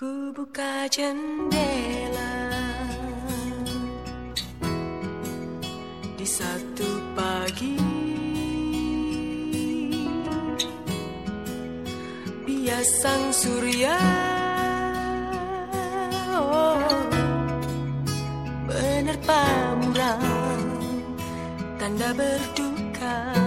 Ku buka jendela. Di satu pagi Biasang surya oh, Menerpa muram Tanda berduka.